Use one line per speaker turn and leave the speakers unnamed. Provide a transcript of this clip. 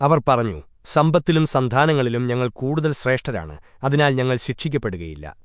അവർ പറഞ്ഞു സമ്പത്തിലും സന്താനങ്ങളിലും ഞങ്ങൾ കൂടുതൽ ശ്രേഷ്ഠരാണ് അതിനാൽ ഞങ്ങൾ ശിക്ഷിക്കപ്പെടുകയില്ല.